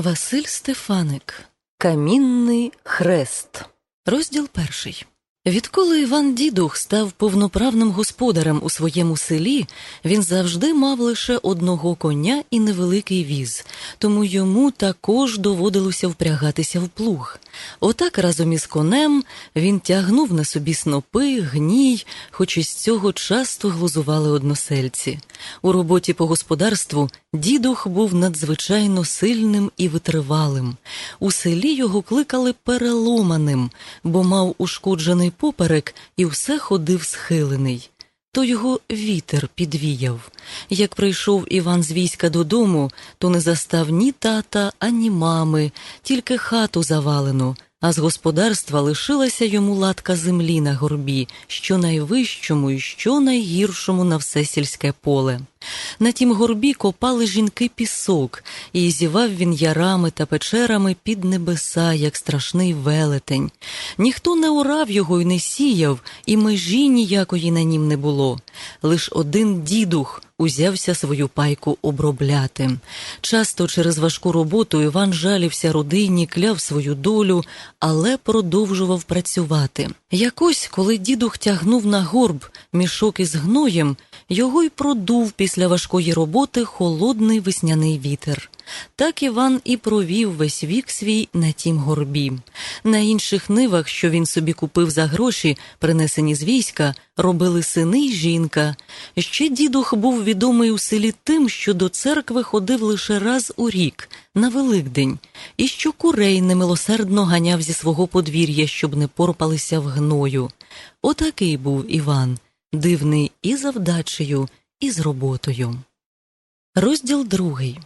Василь Стефаник Камінний хрест. Розділ перший. Відколи Іван Дідух став повноправним господарем у своєму селі, він завжди мав лише одного коня і невеликий віз, тому йому також доводилося впрягатися в плуг. Отак разом із конем він тягнув на собі снопи, гній, хоч із цього часто глузували односельці. У роботі по господарству дідух був надзвичайно сильним і витривалим. У селі його кликали переломаним, бо мав ушкоджений поперек і все ходив схилений. То його вітер підвіяв. Як прийшов Іван з війська додому, то не застав ні тата, ані мами, тільки хату завалену, а з господарства лишилася йому латка землі на горбі, що найвищому і що найгіршому на все сільське поле. На тім горбі копали жінки пісок, і зівав він ярами та печерами під небеса, як страшний велетень. Ніхто не урав його й не сіяв, і межі ніякої на нім не було. Лиш один дідух узявся свою пайку обробляти. Часто через важку роботу Іван жалівся родині, кляв свою долю, але продовжував працювати. Якось, коли дідух тягнув на горб мішок із гноєм, його й продув після важкої роботи холодний весняний вітер. Так Іван і провів весь вік свій на тім горбі. На інших нивах, що він собі купив за гроші, принесені з війська, робили сини й жінка. Ще дідух був відомий у селі тим, що до церкви ходив лише раз у рік, на Великдень, і що курей немилосердно ганяв зі свого подвір'я, щоб не порпалися в гною. Отакий був Іван, дивний і за вдачею, і роботою. Розділ другий.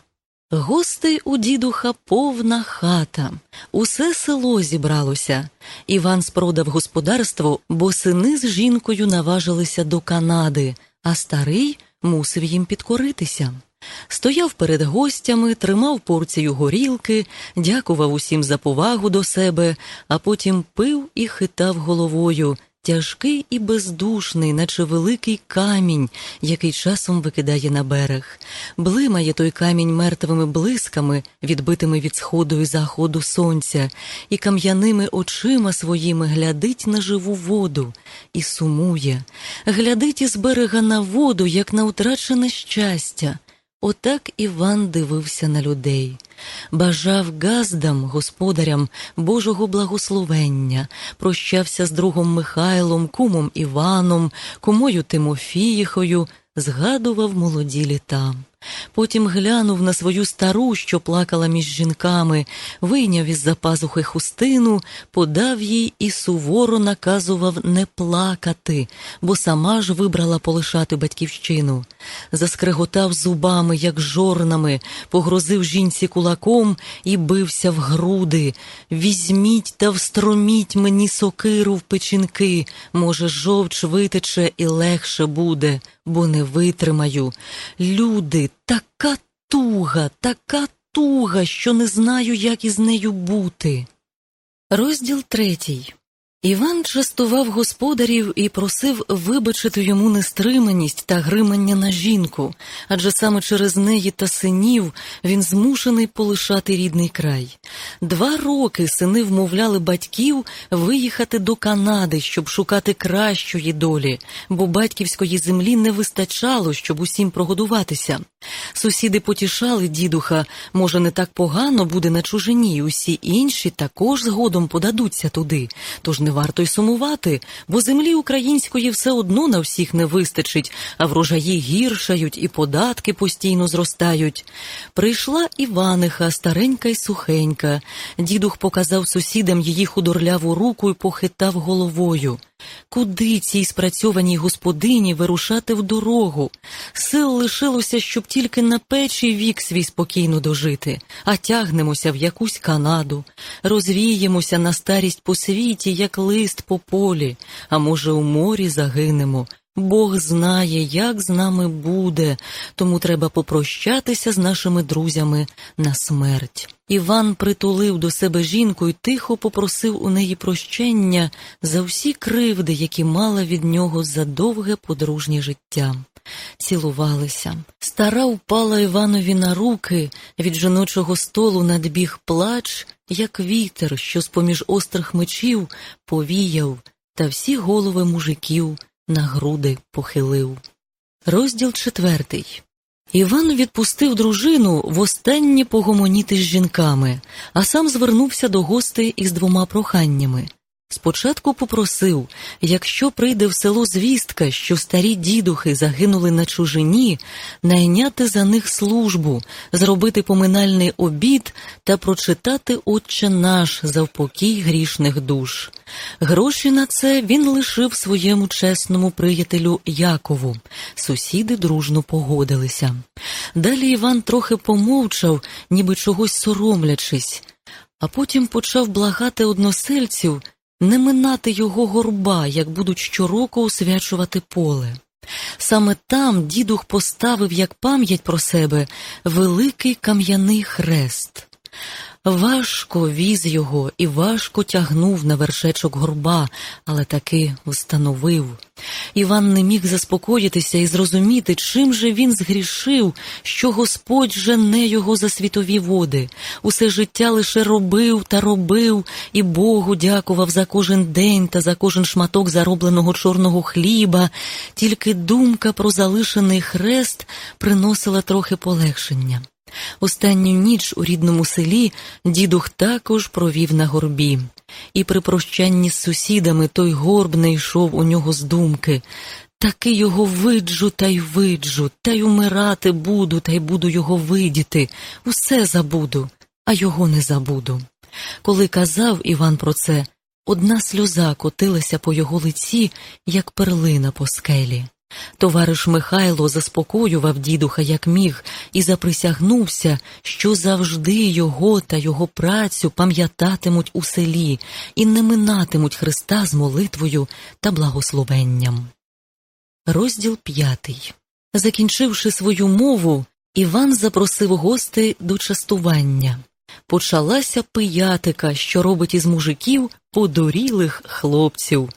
Гостей у дідуха повна хата, усе село зібралося. Іван спродав господарство, бо сини з жінкою наважилися до Канади, а старий мусив їм підкоритися. Стояв перед гостями, тримав порцію горілки, дякував усім за повагу до себе, а потім пив і хитав головою, тяжкий і бездушний, наче великий камінь, який часом викидає на берег. Блимає той камінь мертвими блисками, відбитими від сходу і заходу сонця, і кам'яними очима своїми глядить на живу воду і сумує, глядить із берега на воду, як на утрачене щастя. Отак Іван дивився на людей, бажав газдам, господарям Божого благословення, прощався з другом Михайлом, кумом Іваном, кумою Тимофіїхою, згадував молоді літа. Потім глянув на свою стару, що плакала між жінками, вийняв із за пазухи хустину, подав їй і суворо наказував не плакати, бо сама ж вибрала полишати батьківщину. Заскреготав зубами, як жорнами, погрозив жінці кулаком і бився в груди. Візьміть та встроміть мені сокиру в печінки, може, жовч витече і легше буде, бо не витримаю. Люди, така туга, така туга, що не знаю, як із нею бути. Розділ третій. Іван частував господарів і просив вибачити йому нестриманість та гримання на жінку, адже саме через неї та синів він змушений полишати рідний край. Два роки сини вмовляли батьків виїхати до Канади, щоб шукати кращої долі, бо батьківської землі не вистачало, щоб усім прогодуватися. Сусіди потішали дідуха, може, не так погано буде на чужині, і усі інші також згодом подадуться туди. Тож не варто й сумувати, бо землі української все одно на всіх не вистачить, а врожаї гіршають і податки постійно зростають. Прийшла Іваниха, старенька й сухенька. Дідух показав сусідам її худорляву руку і похитав головою. Куди цій спрацьованій господині вирушати в дорогу? Сил лишилося, щоб тільки на печі вік свій спокійно дожити, а тягнемося в якусь Канаду, розвіємося на старість по світі, як лист по полі, а може, у морі загинемо. Бог знає, як з нами буде, тому треба попрощатися з нашими друзями на смерть. Іван притулив до себе жінку і тихо попросив у неї прощення за всі кривди, які мала від нього за довге подружнє життя. цілувалися. Стара впала Іванові на руки, від жіночого столу надбіг плач, як вітер, що з поміж острих мечів повіяв, та всі голови мужиків на груди похилив. Розділ четвертий. Іван відпустив дружину востаннє погомоніти з жінками, а сам звернувся до гостей із двома проханнями. Спочатку попросив, якщо прийде в село звістка, що старі дідухи загинули на чужині, найняти за них службу, зробити поминальний обід та прочитати Отче наш за впокій грішних душ. Гроші на це він лишив своєму чесному приятелю Якову. Сусіди дружно погодилися. Далі Іван трохи помовчав, ніби чогось соромлячись, а потім почав благати односельців не минати його горба, як будуть щороку освячувати поле. Саме там дідух поставив як пам'ять про себе великий кам'яний хрест. Важко віз його і важко тягнув на вершечок горба, але таки встановив. Іван не міг заспокоїтися і зрозуміти, чим же він згрішив, що Господь жене його за світові води. Усе життя лише робив та робив, і Богу дякував за кожен день та за кожен шматок заробленого чорного хліба, тільки думка про залишений хрест приносила трохи полегшення. Останню ніч у рідному селі дідух також провів на горбі, і при прощанні з сусідами той горб не йшов у нього з думки. Таки його виджу та й виджу, та й умирати буду, та й буду його видіти, усе забуду, а його не забуду. Коли казав Іван про це, одна сльоза котилася по його лиці, як перлина по скелі. Товариш Михайло заспокоював дідуха, як міг, і заприсягнувся, що завжди його та його працю пам'ятатимуть у селі і не минатимуть Христа з молитвою та благословенням. Розділ п'ятий. Закінчивши свою мову, Іван запросив гостей до частування. Почалася пиятика, що робить із мужиків подорілих хлопців.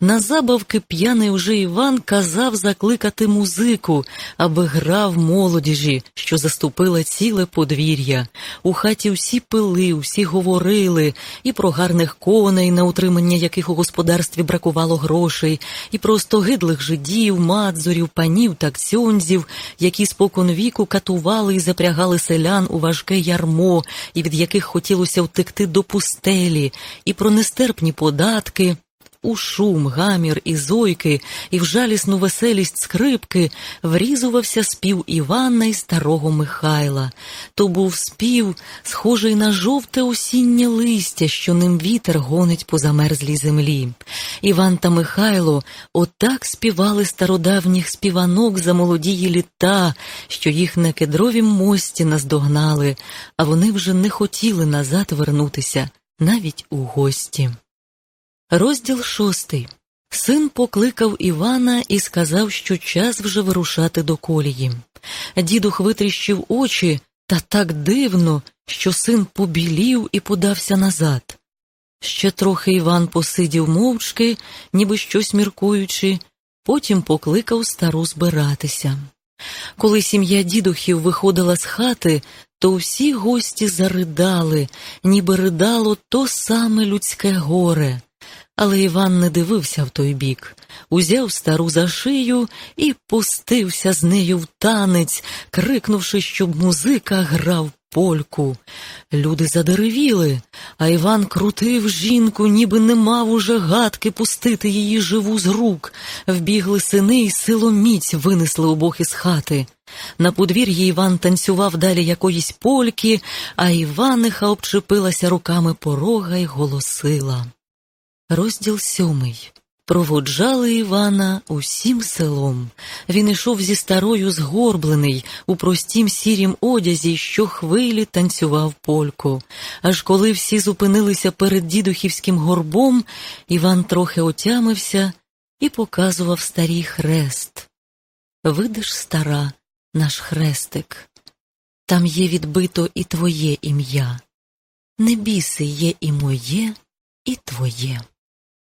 На забавки п'яний уже Іван казав закликати музику, аби грав молодіжі, що заступила ціле подвір'я. У хаті всі пили, всі говорили і про гарних коней, на утримання яких у господарстві бракувало грошей, і про стогидлих жидів, мадзурів, панів та ксьонзів, які спокон віку катували і запрягали селян у важке ярмо, і від яких хотілося втекти до пустелі, і про нестерпні податки. У шум, гамір і зойки, і в жалісну веселість скрипки врізувався спів Івана і старого Михайла. То був спів, схожий на жовте осіннє листя, що ним вітер гонить по замерзлій землі. Іван та Михайло отак співали стародавніх співанок за молодії літа, що їх на кедровім мості наздогнали, а вони вже не хотіли назад вернутися, навіть у гості. Розділ шостий. Син покликав Івана і сказав, що час вже вирушати до колії. Дідух витріщив очі та так дивно, що син побілів і подався назад. Ще трохи Іван посидів мовчки, ніби щось міркуючи, потім покликав стару збиратися. Коли сім'я дідухів виходила з хати, то всі гості заридали, ніби ридало то саме людське горе. Але Іван не дивився в той бік, узяв стару за шию і пустився з нею в танець, крикнувши, щоб музика грав польку. Люди задеревіли, а Іван крутив жінку, ніби не мав уже гадки пустити її живу з рук. Вбігли сини й силоміць винесли обох із хати. На подвір'ї Іван танцював далі якоїсь польки, а Іваниха обчепилася руками порога й голосила. Розділ сьомий. Проводжали Івана усім селом. Він ішов зі старою згорблений, у простім сірім одязі, що хвилі танцював польку. Аж коли всі зупинилися перед дідухівським горбом, Іван трохи отямився і показував старій хрест. Видиш, стара, наш хрестик. Там є відбито і твоє ім'я. Не біси є і моє, і твоє.